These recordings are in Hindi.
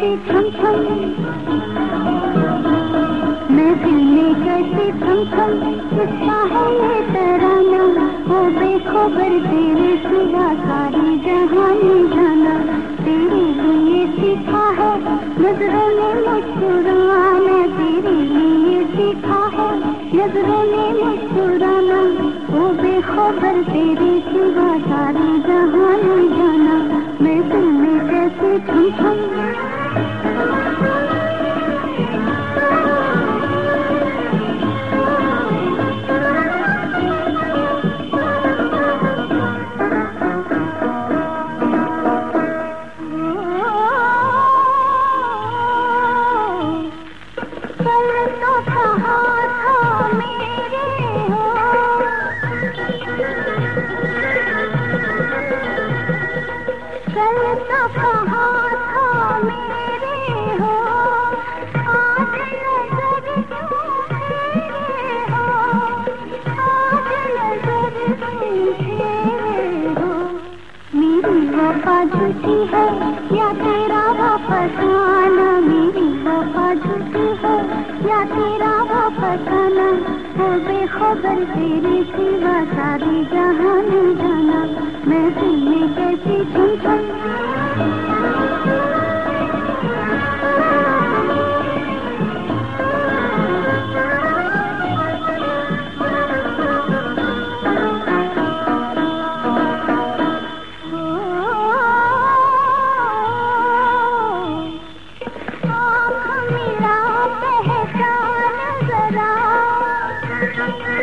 मैं दिल में कैसे थम थम किसका है ये तराना वो बेखबर तेरे सिवा सारी जहानी जाना। तेरे लिए सीखा है, नज़रों ने मुस्कुराना। तेरे लिए सीखा है, नज़रों ने मुस्कुराना। वो बेखबर तेरे सिवा सारी जहानी जाना। मैं दिल कैसे थम थम Oh, oh, oh. वफा झूठी है, या तेरा वापस आना मेरी वफा झूठी है, या तेरा वापस आना वो बेखबर तेरे सिवा सारी जहाँ जाना, मैं में कैसी छुम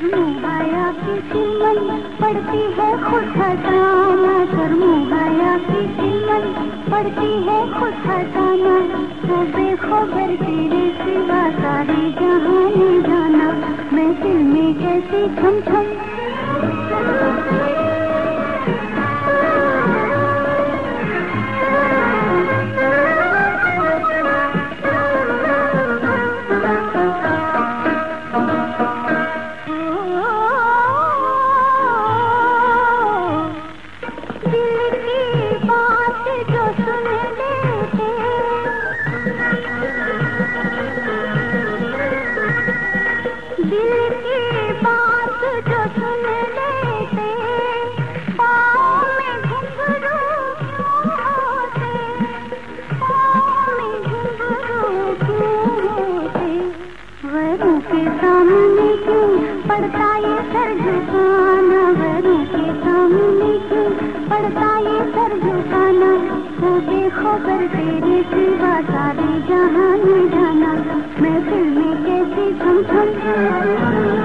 शर्मुहाया पड़ती है खुद हटाना शर्मुहाया की सिमन पड़ती है खुद हटाना तो बेखबर तेरे सिवा सारी जहाँ जाना। मैं दिल में कैसी छम छम सामने क्यों पड़ता ये सर झुकाना वरों के सामने क्यों पड़ता ये सर झुकाना देखो कर तेरे सिवा सारे जाना मैं फिर में कैसे थम थम